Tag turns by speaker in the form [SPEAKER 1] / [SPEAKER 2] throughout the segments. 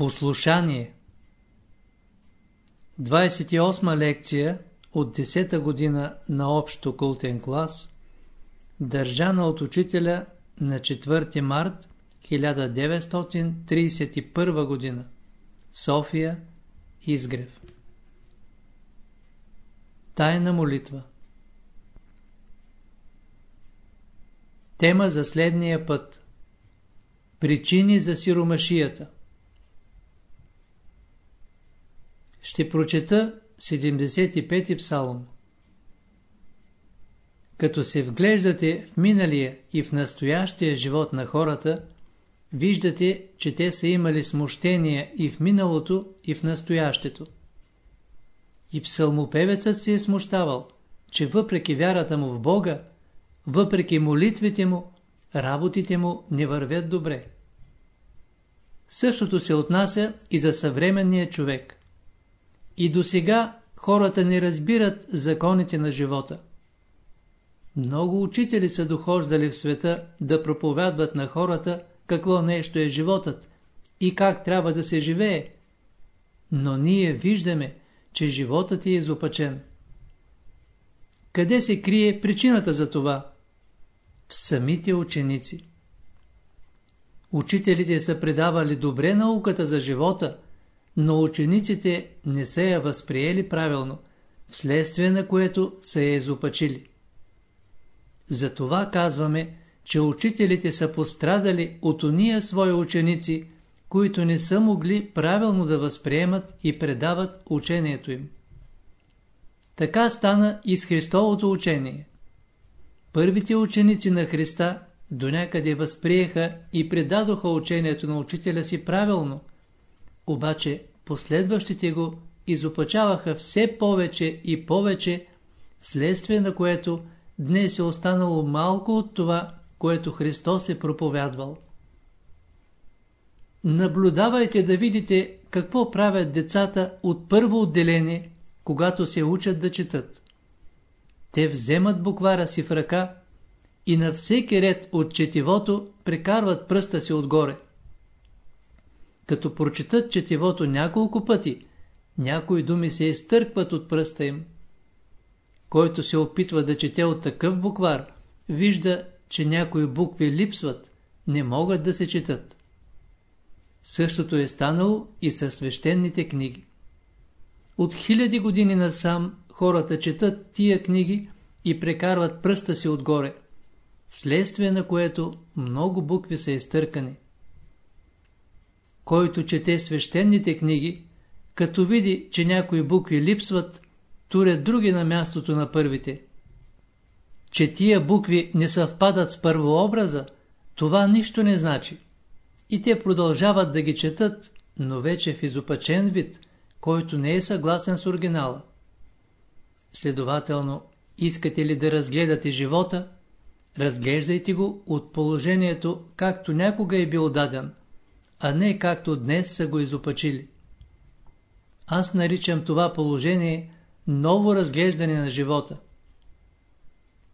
[SPEAKER 1] Послушание 28 лекция от 10-та година на общо култен клас, държана от учителя на 4 март 1931 година. София, Изгрев. Тайна молитва Тема за следния път Причини за сиромашията Ще прочета 75-ти псалом. Като се вглеждате в миналия и в настоящия живот на хората, виждате, че те са имали смущения и в миналото, и в настоящето. И псалмопевецът се е смущавал, че въпреки вярата му в Бога, въпреки молитвите му, работите му не вървят добре. Същото се отнася и за съвременния човек. И до сега хората не разбират законите на живота. Много учители са дохождали в света да проповядват на хората какво нещо е животът и как трябва да се живее. Но ние виждаме, че животът е изопачен. Къде се крие причината за това? В самите ученици. Учителите са предавали добре науката за живота, но учениците не са я възприели правилно, вследствие на което са я изопачили. Затова казваме, че учителите са пострадали от уния свои ученици, които не са могли правилно да възприемат и предават учението им. Така стана и с Христовото учение. Първите ученици на Христа до някъде възприеха и предадоха учението на учителя си правилно, обаче последващите го изопачаваха все повече и повече, вследствие на което днес е останало малко от това, което Христос е проповядвал. Наблюдавайте да видите какво правят децата от първо отделение, когато се учат да четат. Те вземат буквара си в ръка и на всеки ред от четивото прекарват пръста си отгоре. Като прочитат четивото няколко пъти, някои думи се изтъркват от пръста им. Който се опитва да чете от такъв буквар, вижда, че някои букви липсват, не могат да се четат. Същото е станало и със свещените книги. От хиляди години насам хората четат тия книги и прекарват пръста си отгоре, вследствие на което много букви са изтъркани. Който чете свещените книги, като види, че някои букви липсват, туря други на мястото на първите. Че тия букви не съвпадат с първообраза, това нищо не значи. И те продължават да ги четат, но вече в изопачен вид, който не е съгласен с оригинала. Следователно, искате ли да разгледате живота, разглеждайте го от положението, както някога е бил даден, а не както днес са го изопачили. Аз наричам това положение ново разглеждане на живота.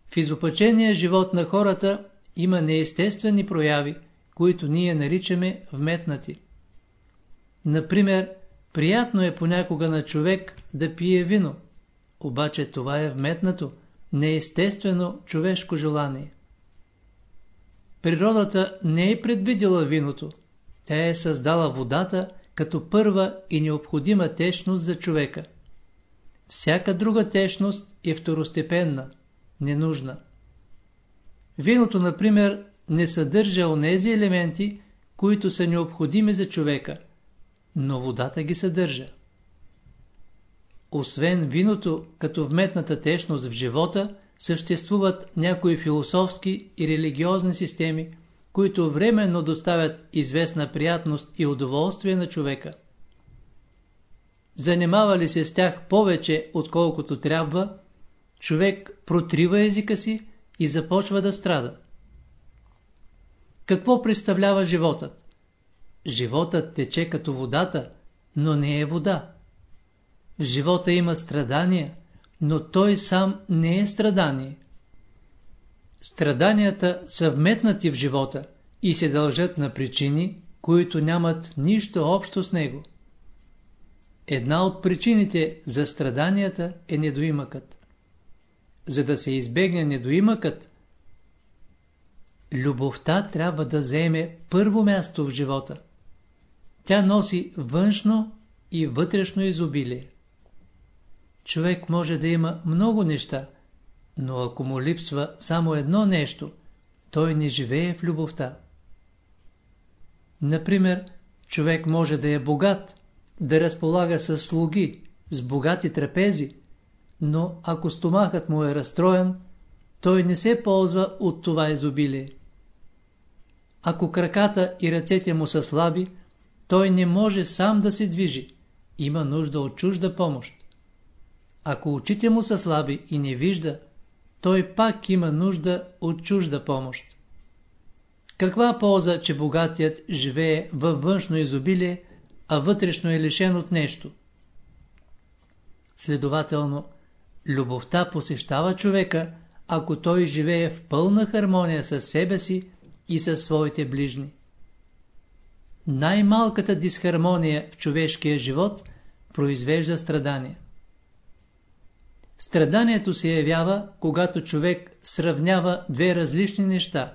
[SPEAKER 1] В изопачения живот на хората има неестествени прояви, които ние наричаме вметнати. Например, приятно е понякога на човек да пие вино, обаче това е вметнато, неестествено човешко желание. Природата не е предвидила виното, тя е създала водата като първа и необходима течност за човека. Всяка друга течност е второстепенна, ненужна. Виното, например, не съдържа онези елементи, които са необходими за човека, но водата ги съдържа. Освен виното, като вметната течност в живота, съществуват някои философски и религиозни системи, които временно доставят известна приятност и удоволствие на човека. Занимава ли се с тях повече, отколкото трябва, човек протрива езика си и започва да страда. Какво представлява животът? Животът тече като водата, но не е вода. В живота има страдания, но той сам не е страдание. Страданията са вметнати в живота и се дължат на причини, които нямат нищо общо с него. Една от причините за страданията е недоимъкът. За да се избегне недоимъкът, любовта трябва да заеме първо място в живота. Тя носи външно и вътрешно изобилие. Човек може да има много неща, но ако му липсва само едно нещо, той не живее в любовта. Например, човек може да е богат, да разполага с слуги, с богати трапези, но ако стомахът му е разстроен, той не се ползва от това изобилие. Ако краката и ръцете му са слаби, той не може сам да се движи. Има нужда от чужда помощ. Ако очите му са слаби и не вижда, той пак има нужда от чужда помощ. Каква полза, че богатият живее във външно изобилие, а вътрешно е лишен от нещо? Следователно, любовта посещава човека, ако той живее в пълна хармония с себе си и със своите ближни. Най-малката дисхармония в човешкия живот произвежда страдание. Страданието се явява, когато човек сравнява две различни неща.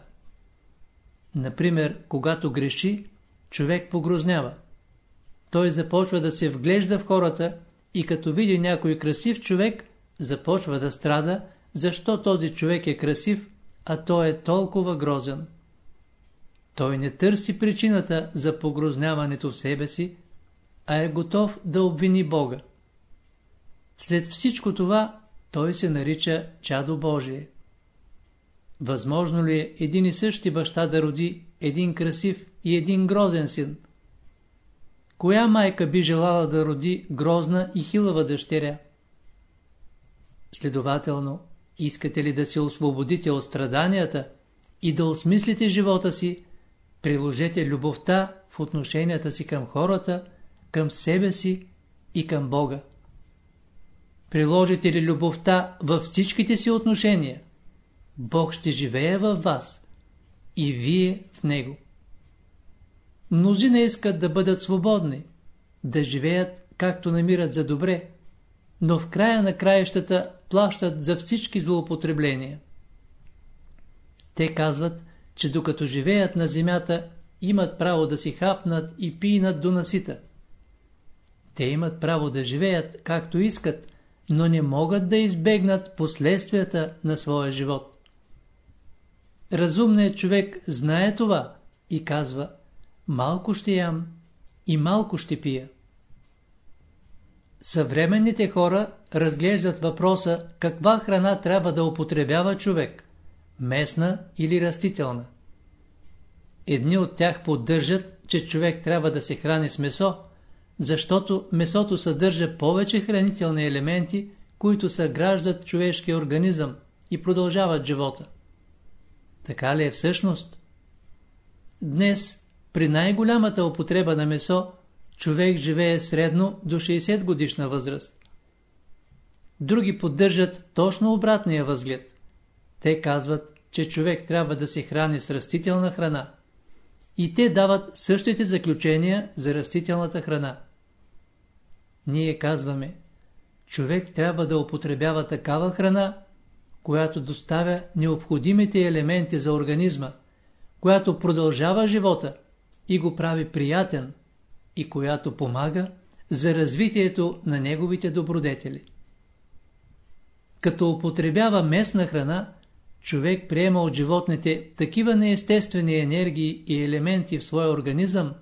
[SPEAKER 1] Например, когато греши, човек погрознява. Той започва да се вглежда в хората и като види някой красив човек, започва да страда, защо този човек е красив, а той е толкова грозен. Той не търси причината за погрозняването в себе си, а е готов да обвини Бога. След всичко това той се нарича чадо Божие. Възможно ли е един и същи баща да роди един красив и един грозен син? Коя майка би желала да роди грозна и хилава дъщеря? Следователно, искате ли да се освободите от страданията и да осмислите живота си, приложете любовта в отношенията си към хората, към себе си и към Бога. Приложите ли любовта във всичките си отношения, Бог ще живее във вас и вие в Него. Мнозина искат да бъдат свободни, да живеят както намират за добре, но в края на краищата плащат за всички злоупотребления. Те казват, че докато живеят на земята, имат право да си хапнат и пинат до насита. Те имат право да живеят както искат, но не могат да избегнат последствията на своя живот. Разумният човек знае това и казва малко ще ям и малко ще пия. Съвременните хора разглеждат въпроса каква храна трябва да употребява човек – местна или растителна. Едни от тях поддържат, че човек трябва да се храни с месо, защото месото съдържа повече хранителни елементи, които съграждат човешкия организъм и продължават живота. Така ли е всъщност? Днес, при най-голямата употреба на месо, човек живее средно до 60 годишна възраст. Други поддържат точно обратния възглед. Те казват, че човек трябва да се храни с растителна храна. И те дават същите заключения за растителната храна. Ние казваме, човек трябва да употребява такава храна, която доставя необходимите елементи за организма, която продължава живота и го прави приятен и която помага за развитието на неговите добродетели. Като употребява местна храна, човек приема от животните такива неестествени енергии и елементи в своя организъм,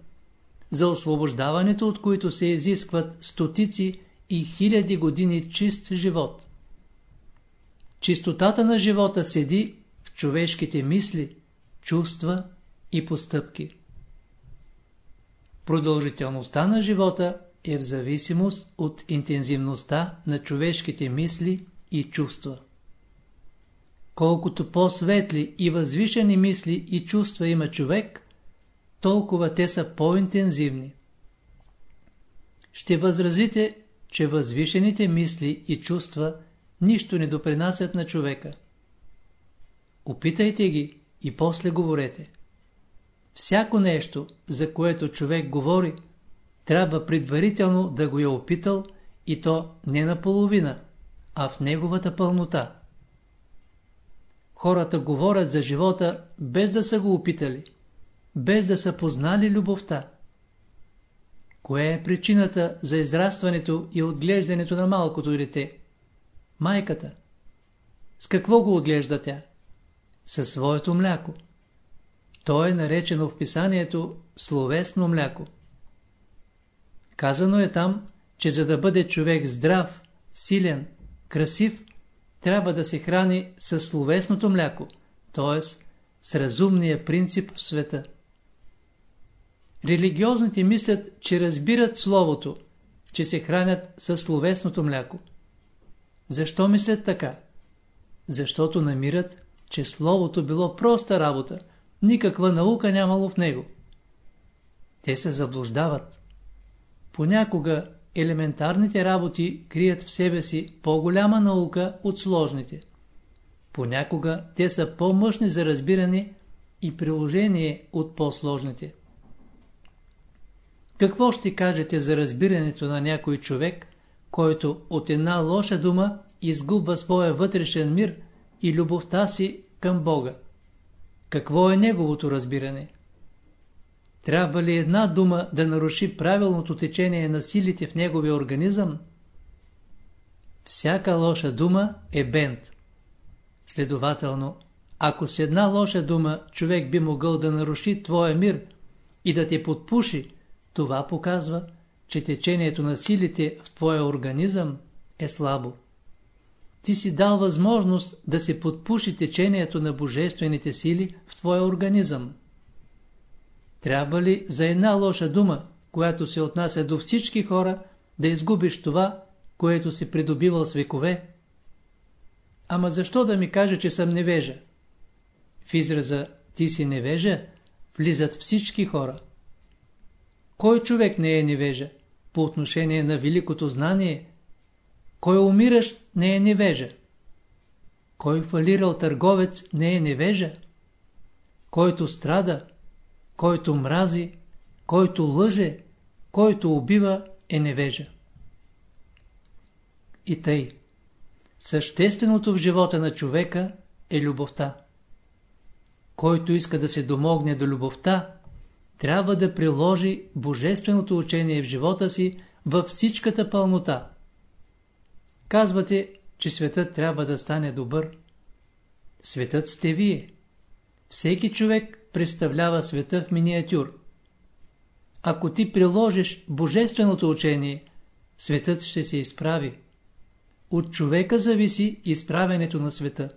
[SPEAKER 1] за освобождаването от които се изискват стотици и хиляди години чист живот. Чистотата на живота седи в човешките мисли, чувства и постъпки. Продължителността на живота е в зависимост от интензивността на човешките мисли и чувства. Колкото по-светли и възвишени мисли и чувства има човек, толкова те са по-интензивни. Ще възразите, че възвишените мисли и чувства нищо не допринасят на човека. Опитайте ги и после говорете. Всяко нещо, за което човек говори, трябва предварително да го е опитал и то не наполовина, а в неговата пълнота. Хората говорят за живота без да са го опитали, без да са познали любовта. Кое е причината за израстването и отглеждането на малкото дете? Майката. С какво го отглежда тя? Със своето мляко. То е наречено в писанието словесно мляко. Казано е там, че за да бъде човек здрав, силен, красив, трябва да се храни с словесното мляко, т.е. с разумния принцип в света. Религиозните мислят, че разбират Словото, че се хранят с словесното мляко. Защо мислят така? Защото намират, че Словото било проста работа, никаква наука нямало в него. Те се заблуждават. Понякога елементарните работи крият в себе си по-голяма наука от сложните. Понякога те са по-мъжни за разбиране и приложение от по-сложните. Какво ще кажете за разбирането на някой човек, който от една лоша дума изгубва своя вътрешен мир и любовта си към Бога? Какво е неговото разбиране? Трябва ли една дума да наруши правилното течение на силите в неговия организъм? Всяка лоша дума е бент. Следователно, ако с една лоша дума човек би могъл да наруши твоя мир и да те подпуши, това показва, че течението на силите в твоя организъм е слабо. Ти си дал възможност да се подпуши течението на божествените сили в твоя организъм. Трябва ли за една лоша дума, която се отнася до всички хора, да изгубиш това, което си придобивал с векове? Ама защо да ми каже, че съм невежа? В израза «ти си невежа» влизат всички хора. Кой човек не е невежа? По отношение на великото знание, кой умиращ не е невежа? Кой фалирал търговец не е невежа? Който страда, който мрази, който лъже, който убива, е невежа. И тъй. Същественото в живота на човека е любовта. Който иска да се домогне до любовта, трябва да приложи божественото учение в живота си във всичката пълнота. Казвате, че светът трябва да стане добър. Светът сте вие. Всеки човек представлява света в миниатюр. Ако ти приложиш божественото учение, светът ще се изправи. От човека зависи изправенето на света.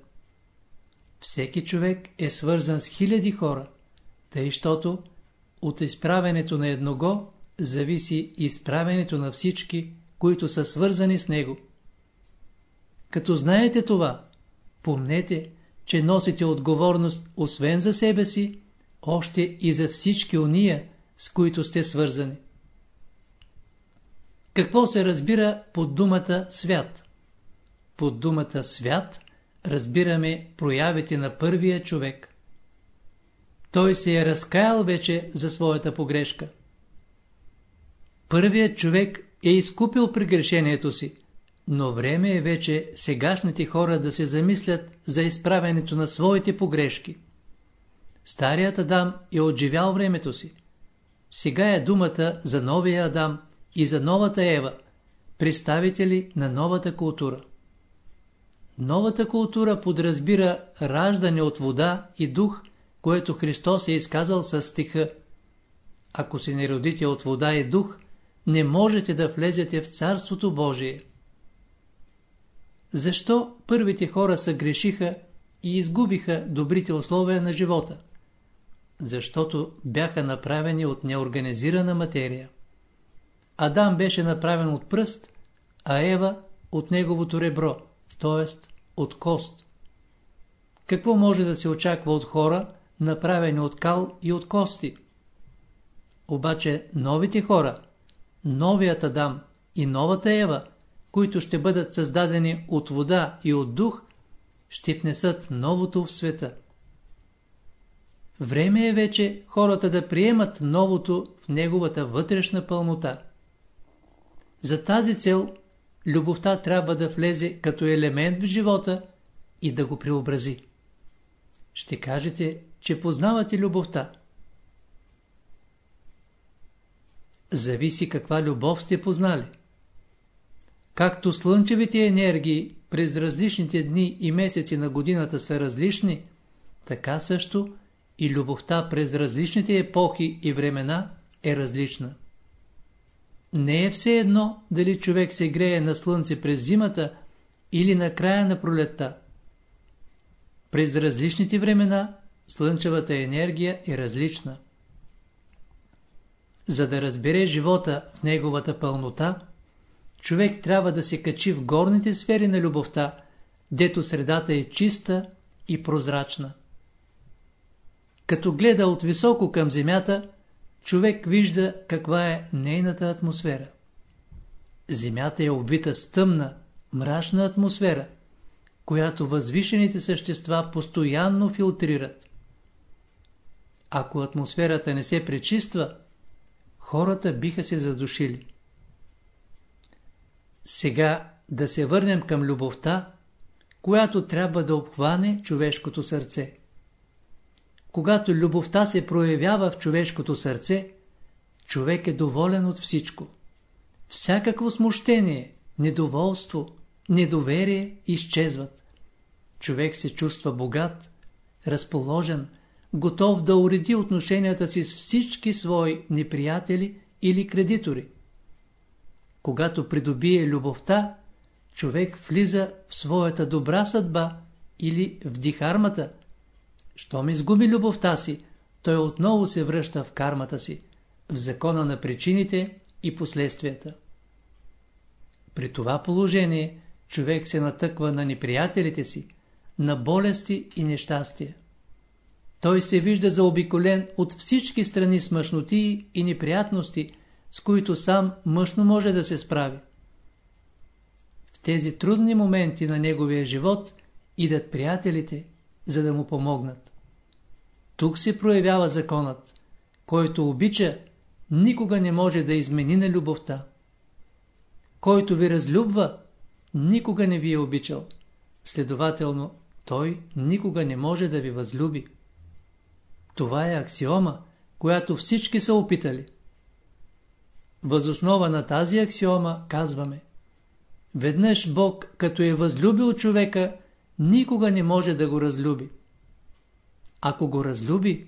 [SPEAKER 1] Всеки човек е свързан с хиляди хора, тъй, щото от изправенето на едного зависи изправенето на всички, които са свързани с него. Като знаете това, помнете, че носите отговорност освен за себе си, още и за всички уния, с които сте свързани. Какво се разбира под думата свят? Под думата свят разбираме проявите на първия човек. Той се е разкаял вече за своята погрешка. Първият човек е изкупил прегрешението си, но време е вече сегашните хора да се замислят за изправенето на своите погрешки. Старият Адам е отживял времето си. Сега е думата за новия Адам и за новата Ева, представители на новата култура. Новата култура подразбира раждане от вода и дух, което Христос е изказал с стиха. Ако се не родите от вода и дух, не можете да влезете в Царството Божие. Защо първите хора са грешиха и изгубиха добрите условия на живота? Защото бяха направени от неорганизирана материя. Адам беше направен от пръст, а Ева от неговото ребро, т.е. от кост. Какво може да се очаква от хора, направени от кал и от кости? Обаче новите хора, новият Адам и новата Ева които ще бъдат създадени от вода и от дух, ще внесат новото в света. Време е вече хората да приемат новото в неговата вътрешна пълнота. За тази цел любовта трябва да влезе като елемент в живота и да го преобрази. Ще кажете, че познавате любовта. Зависи каква любов сте познали. Както слънчевите енергии през различните дни и месеци на годината са различни, така също и любовта през различните епохи и времена е различна. Не е все едно дали човек се грее на слънце през зимата или на края на пролетта. През различните времена слънчевата енергия е различна. За да разбере живота в неговата пълнота, човек трябва да се качи в горните сфери на любовта, дето средата е чиста и прозрачна. Като гледа от високо към земята, човек вижда каква е нейната атмосфера. Земята е обвита с тъмна, мрачна атмосфера, която възвишените същества постоянно филтрират. Ако атмосферата не се пречиства, хората биха се задушили. Сега да се върнем към любовта, която трябва да обхване човешкото сърце. Когато любовта се проявява в човешкото сърце, човек е доволен от всичко. Всякакво смущение, недоволство, недоверие изчезват. Човек се чувства богат, разположен, готов да уреди отношенията си с всички свои неприятели или кредитори. Когато придобие любовта, човек влиза в своята добра съдба или в дихармата. Щом изгуби любовта си, той отново се връща в кармата си, в закона на причините и последствията. При това положение човек се натъква на неприятелите си, на болести и нещастия. Той се вижда заобиколен от всички страни с мъжноти и неприятности, с които сам мъжно може да се справи. В тези трудни моменти на неговия живот идат приятелите, за да му помогнат. Тук се проявява законът, който обича, никога не може да измени на любовта. Който ви разлюбва, никога не ви е обичал. Следователно, той никога не може да ви възлюби. Това е аксиома, която всички са опитали. Възоснова на тази аксиома казваме Веднъж Бог, като е възлюбил човека, никога не може да го разлюби. Ако го разлюби,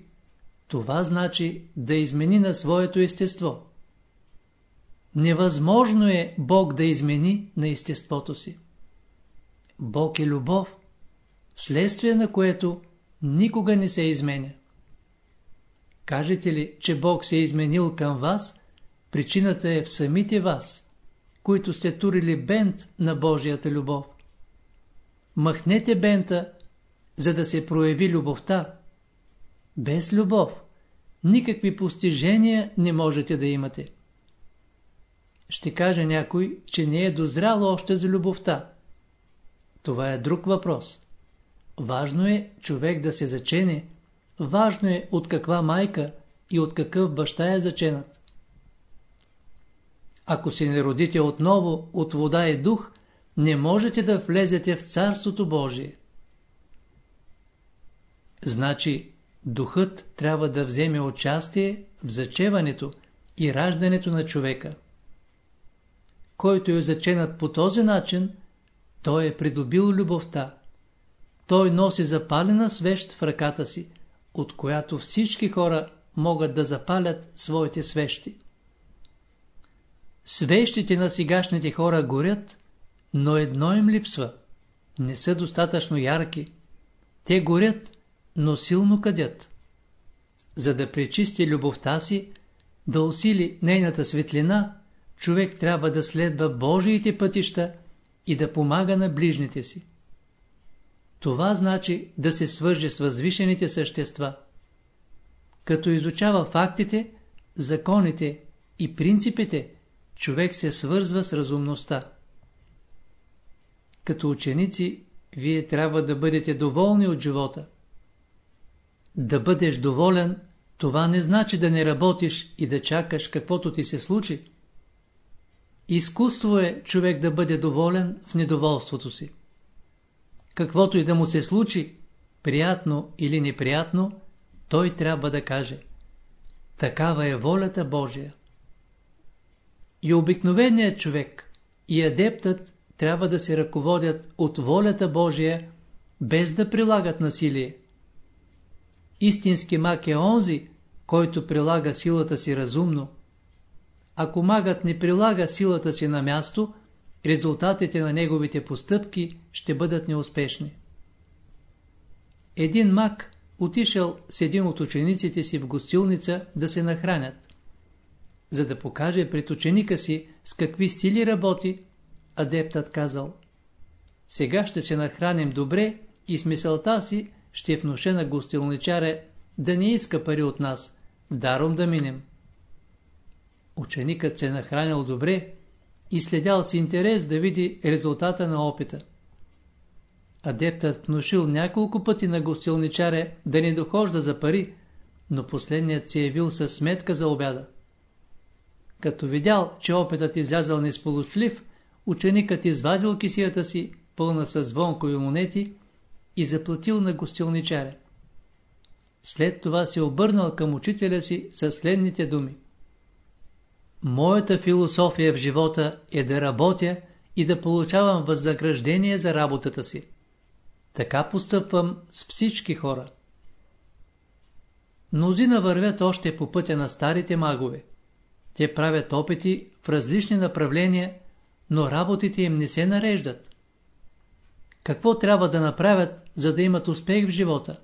[SPEAKER 1] това значи да измени на своето естество. Невъзможно е Бог да измени на естеството си. Бог е любов, вследствие на което никога не се изменя. Кажете ли, че Бог се е изменил към вас, причината е в самите вас, които сте турили бент на Божията любов. Махнете бента, за да се прояви любовта. Без любов никакви постижения не можете да имате. Ще каже някой, че не е дозрял още за любовта. Това е друг въпрос. Важно е човек да се зачене, Важно е от каква майка и от какъв баща е заченат. Ако се не родите отново от вода и дух, не можете да влезете в Царството Божие. Значи, духът трябва да вземе участие в зачеването и раждането на човека. Който е заченат по този начин, той е придобил любовта. Той носи запалена свещ в ръката си от която всички хора могат да запалят своите свещи. Свещите на сегашните хора горят, но едно им липсва. Не са достатъчно ярки. Те горят, но силно къдят. За да пречисти любовта си, да усили нейната светлина, човек трябва да следва Божиите пътища и да помага на ближните си. Това значи да се свърже с възвишените същества. Като изучава фактите, законите и принципите, човек се свързва с разумността. Като ученици, вие трябва да бъдете доволни от живота. Да бъдеш доволен, това не значи да не работиш и да чакаш каквото ти се случи. Изкуство е човек да бъде доволен в недоволството си. Каквото и да му се случи, приятно или неприятно, той трябва да каже Такава е волята Божия. И обикновеният човек, и адептът трябва да се ръководят от волята Божия, без да прилагат насилие. Истински мак е онзи, който прилага силата си разумно. Ако магът не прилага силата си на място, резултатите на неговите постъпки ще бъдат неуспешни. Един маг отишъл с един от учениците си в гостилница да се нахранят. За да покаже пред ученика си с какви сили работи, адептът казал Сега ще се нахраним добре и с мисълта си ще внуша на гостилничаря да не иска пари от нас, даром да минем. Ученикът се нахранил добре и следял с интерес да види резултата на опита. Адептът внушил няколко пъти на гостилничаря да не дохожда за пари, но последният се явил със сметка за обяда. Като видял, че опитът излязал несполучлив, ученикът извадил кисията си, пълна с звонкови монети, и заплатил на гостилничаря. След това се обърнал към учителя си със следните думи. Моята философия в живота е да работя и да получавам възнаграждение за работата си. Така постъпвам с всички хора. Мнозина вървят още по пътя на старите магове. Те правят опити в различни направления, но работите им не се нареждат. Какво трябва да направят, за да имат успех в живота?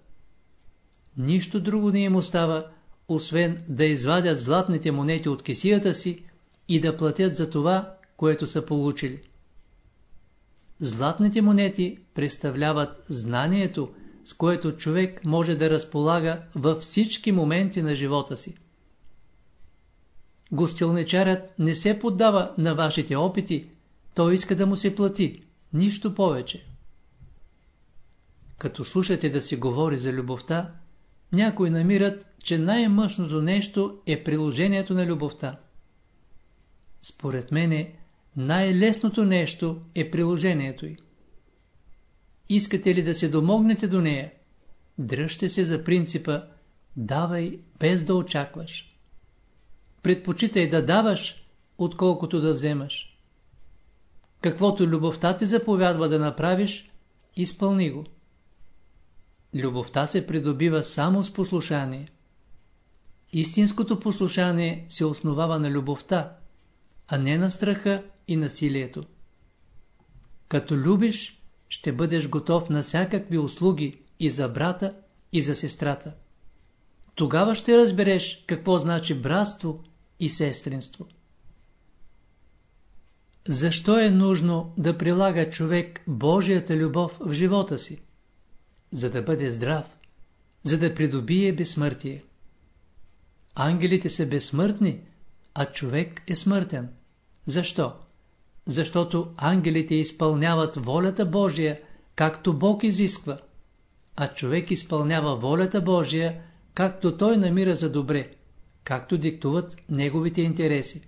[SPEAKER 1] Нищо друго не им остава, освен да извадят златните монети от кисията си и да платят за това, което са получили. Златните монети представляват знанието, с което човек може да разполага във всички моменти на живота си. Гостилничарят не се поддава на вашите опити, той иска да му се плати, нищо повече. Като слушате да си говори за любовта, някои намират, че най-мъжното нещо е приложението на любовта. Според мене, най-лесното нещо е приложението й. Искате ли да се домогнете до нея? Дръжте се за принципа давай без да очакваш. Предпочитай да даваш, отколкото да вземаш. Каквото любовта ти заповядва да направиш, изпълни го. Любовта се придобива само с послушание. Истинското послушание се основава на любовта, а не на страха и насилието. Като любиш, ще бъдеш готов на всякакви услуги и за брата, и за сестрата. Тогава ще разбереш какво значи братство и сестринство. Защо е нужно да прилага човек Божията любов в живота си? За да бъде здрав, за да придобие безсмъртие. Ангелите са безсмъртни, а човек е смъртен. Защо? Защото ангелите изпълняват волята Божия, както Бог изисква, а човек изпълнява волята Божия, както той намира за добре, както диктуват неговите интереси.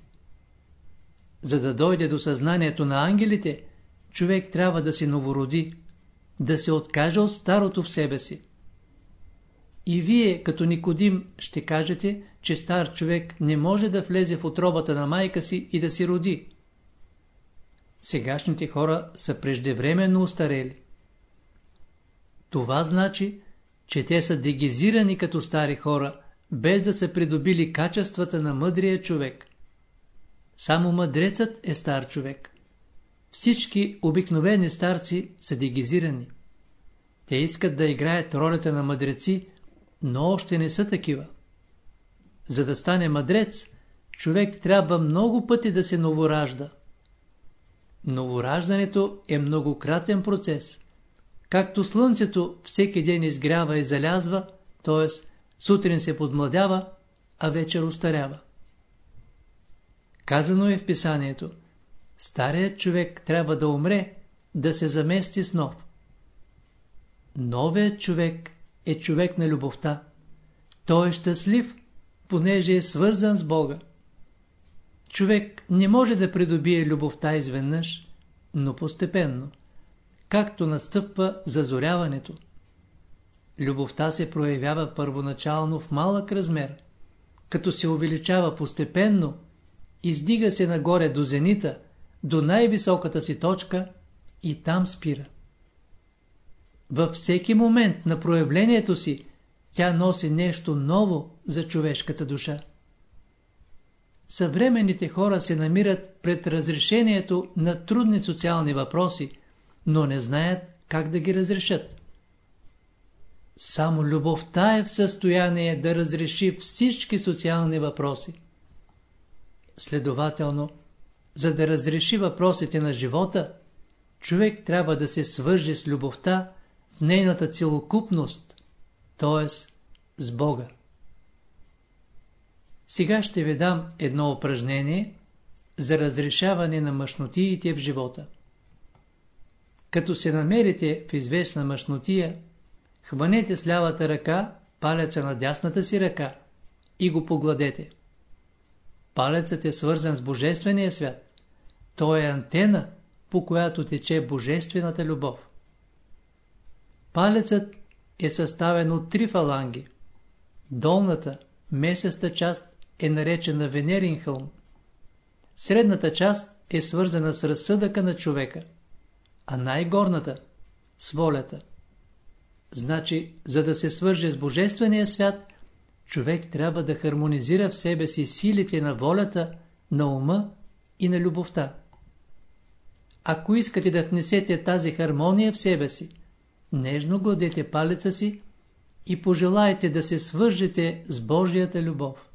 [SPEAKER 1] За да дойде до съзнанието на ангелите, човек трябва да се новороди, да се откаже от старото в себе си. И вие, като Никодим, ще кажете, че стар човек не може да влезе в отробата на майка си и да си роди. Сегашните хора са преждевременно устарели. Това значи, че те са дегизирани като стари хора, без да са придобили качествата на мъдрия човек. Само мъдрецът е стар човек. Всички обикновени старци са дегизирани. Те искат да играят ролята на мъдреци, но още не са такива. За да стане мъдрец, човек трябва много пъти да се новоражда. Новораждането е многократен процес. Както слънцето всеки ден изгрява и залязва, т.е. сутрин се подмладява, а вечер устарява. Казано е в писанието, старият човек трябва да умре, да се замести с нов. Новият човек е човек на любовта. той е щастлив, понеже е свързан с Бога. Човек не може да придобие любовта изведнъж, но постепенно, както настъпва зазоряването. Любовта се проявява първоначално в малък размер, като се увеличава постепенно, издига се нагоре до зенита, до най-високата си точка и там спира. Във всеки момент на проявлението си тя носи нещо ново за човешката душа. Съвременните хора се намират пред разрешението на трудни социални въпроси, но не знаят как да ги разрешат. Само любовта е в състояние да разреши всички социални въпроси. Следователно, за да разреши въпросите на живота, човек трябва да се свърже с любовта в нейната целокупност, т.е. с Бога. Сега ще ви дам едно упражнение за разрешаване на мъжнотиите в живота. Като се намерите в известна мъжнотия, хванете с лявата ръка палеца на дясната си ръка и го погладете. Палецът е свързан с Божествения свят. Той е антена, по която тече Божествената любов. Палецът е съставен от три фаланги. Долната, месеста част е наречена Венерин хълм. Средната част е свързана с разсъдъка на човека, а най-горната – с волята. Значи, за да се свърже с Божествения свят, човек трябва да хармонизира в себе си силите на волята, на ума и на любовта. Ако искате да внесете тази хармония в себе си, нежно гладете палеца си и пожелайте да се свържете с Божията любов.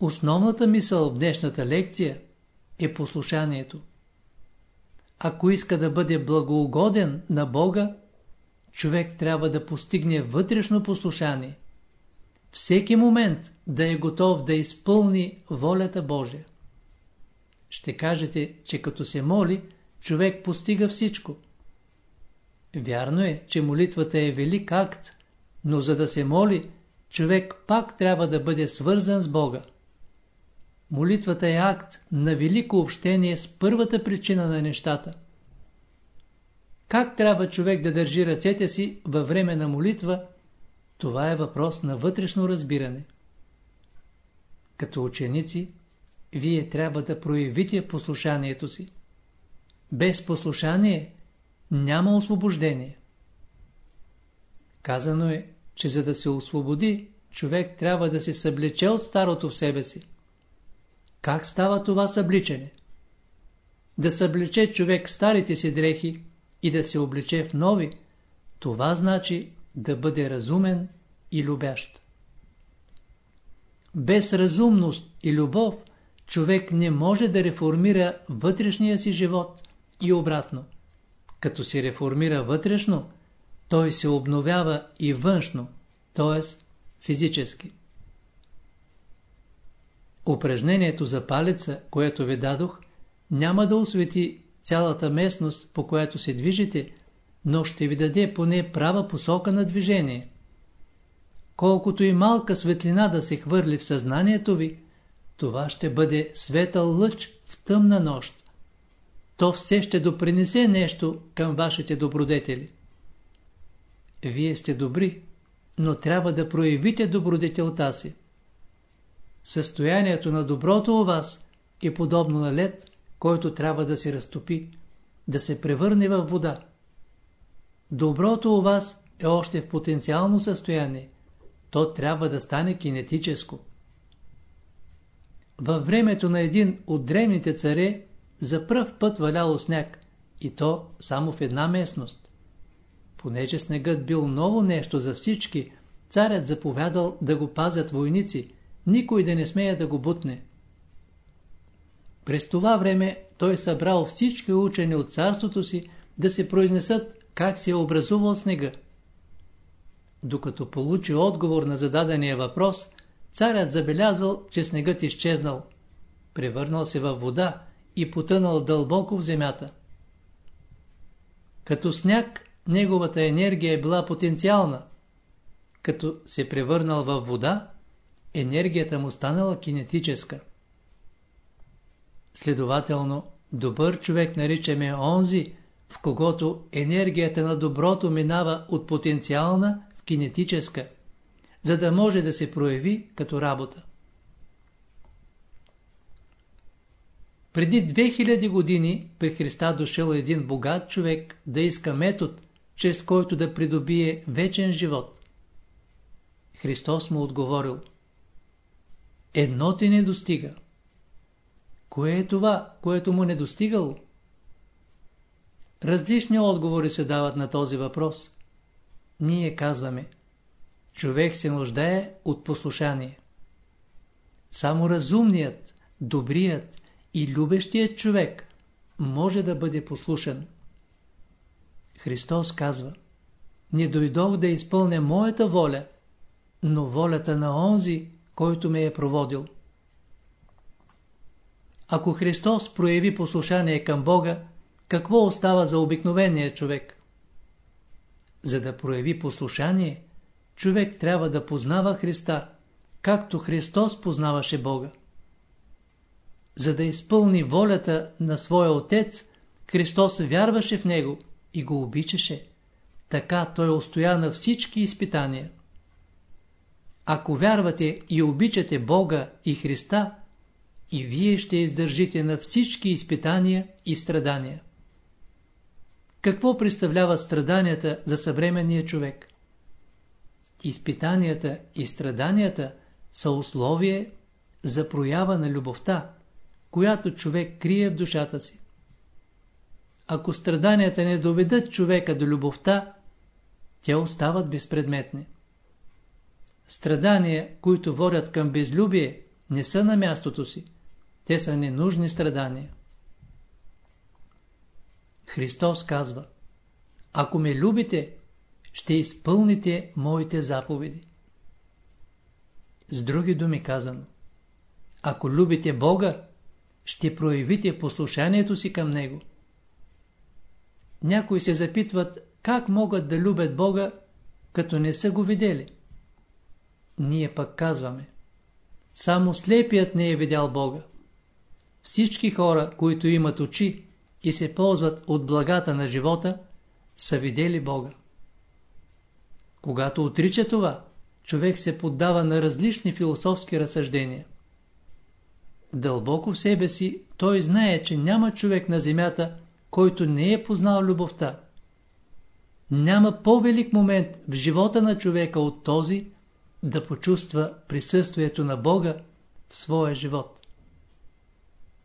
[SPEAKER 1] Основната мисъл в днешната лекция е послушанието. Ако иска да бъде благоугоден на Бога, човек трябва да постигне вътрешно послушание. Всеки момент да е готов да изпълни волята Божия. Ще кажете, че като се моли, човек постига всичко. Вярно е, че молитвата е велик акт, но за да се моли, човек пак трябва да бъде свързан с Бога. Молитвата е акт на велико общение с първата причина на нещата. Как трябва човек да държи ръцете си във време на молитва, това е въпрос на вътрешно разбиране. Като ученици, вие трябва да проявите послушанието си. Без послушание няма освобождение. Казано е, че за да се освободи, човек трябва да се съблече от старото в себе си. Как става това събличане? Да съблече човек старите си дрехи и да се облече в нови, това значи да бъде разумен и любящ. Без разумност и любов човек не може да реформира вътрешния си живот и обратно. Като се реформира вътрешно, той се обновява и външно, т.е. физически. Упражнението за палеца, което ви дадох, няма да освети цялата местност, по която се движите, но ще ви даде поне права посока на движение. Колкото и малка светлина да се хвърли в съзнанието ви, това ще бъде светъл лъч в тъмна нощ. То все ще допринесе нещо към вашите добродетели. Вие сте добри, но трябва да проявите добродетелта си. Състоянието на доброто у вас е подобно на лед, който трябва да се разтопи, да се превърне в вода. Доброто у вас е още в потенциално състояние. То трябва да стане кинетическо. Във времето на един от древните царе за пръв път валяло сняг, и то само в една местност. Понеже снегът бил ново нещо за всички, царят заповядал да го пазят войници, никой да не смея да го бутне. През това време той събрал всички учени от царството си да се произнесат как се е образувал снега. Докато получи отговор на зададения въпрос, царят забелязал, че снегът изчезнал, превърнал се във вода и потънал дълбоко в земята. Като сняг, неговата енергия е била потенциална, като се превърнал в вода, енергията му станала кинетическа. Следователно, добър човек наричаме онзи, в когото енергията на доброто минава от потенциална в кинетическа, за да може да се прояви като работа. Преди 2000 години при Христа дошъл един богат човек да иска метод, чрез който да придобие вечен живот. Христос му отговорил Едно ти не достига. Кое е това, което му не достигало? Различни отговори се дават на този въпрос. Ние казваме Човек се нуждае от послушание. Само разумният, добрият, и любещият човек може да бъде послушан. Христос казва, не дойдох да изпълня моята воля, но волята на онзи, който ме е проводил. Ако Христос прояви послушание към Бога, какво остава за обикновения човек? За да прояви послушание, човек трябва да познава Христа, както Христос познаваше Бога. За да изпълни волята на своя Отец, Христос вярваше в Него и го обичаше. Така той устоя на всички изпитания. Ако вярвате и обичате Бога и Христа, и вие ще издържите на всички изпитания и страдания. Какво представлява страданията за съвременния човек? Изпитанията и страданията са условие за проява на любовта, която човек крие в душата си. Ако страданията не доведат човека до любовта, те остават безпредметни. Страдания, които водят към безлюбие, не са на мястото си. Те са ненужни страдания. Христос казва, ако ме любите, ще изпълните моите заповеди. С други думи казано, ако любите Бога, ще проявите послушанието си към Него. Някои се запитват как могат да любят Бога, като не са го видели. Ние пък казваме, само слепият не е видял Бога. Всички хора, които имат очи и се ползват от благата на живота, са видели Бога. Когато отрича това, човек се поддава на различни философски разсъждения. Дълбоко в себе си той знае, че няма човек на земята, който не е познал любовта. Няма по-велик момент в живота на човека от този да почувства присъствието на Бога в своя живот.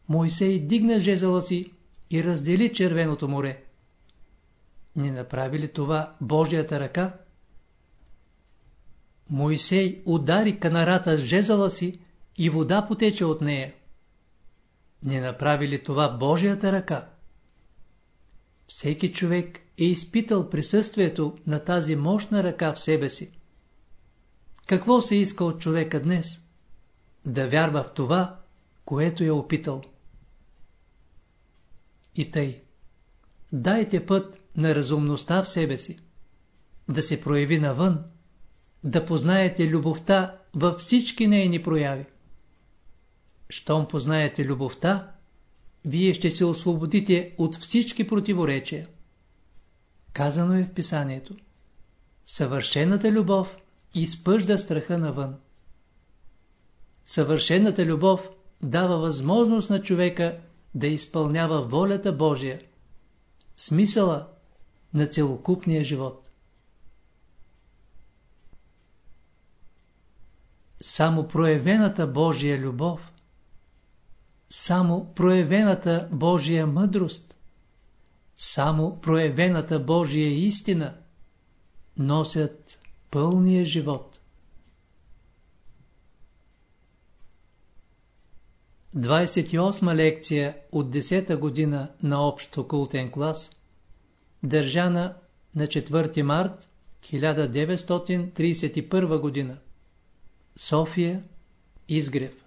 [SPEAKER 1] Моисей дигна жезъла си и раздели червеното море. Не направи ли това Божията ръка? Моисей удари канарата с жезъла си и вода потече от нея. Не направи ли това Божията ръка? Всеки човек е изпитал присъствието на тази мощна ръка в себе си. Какво се иска от човека днес? Да вярва в това, което е опитал. И тъй. Дайте път на разумността в себе си. Да се прояви навън. Да познаете любовта във всички нейни прояви. Щом познаете любовта, вие ще се освободите от всички противоречия. Казано е в писанието. Съвършената любов изпъжда страха навън. Съвършената любов дава възможност на човека да изпълнява волята Божия, смисъла на целокупния живот. Само проявената Божия любов само проявената Божия мъдрост, само проявената Божия истина носят пълния живот. 28 лекция от 10-та година на общо култен клас, държана на 4 март 1931 година. София, Изгрев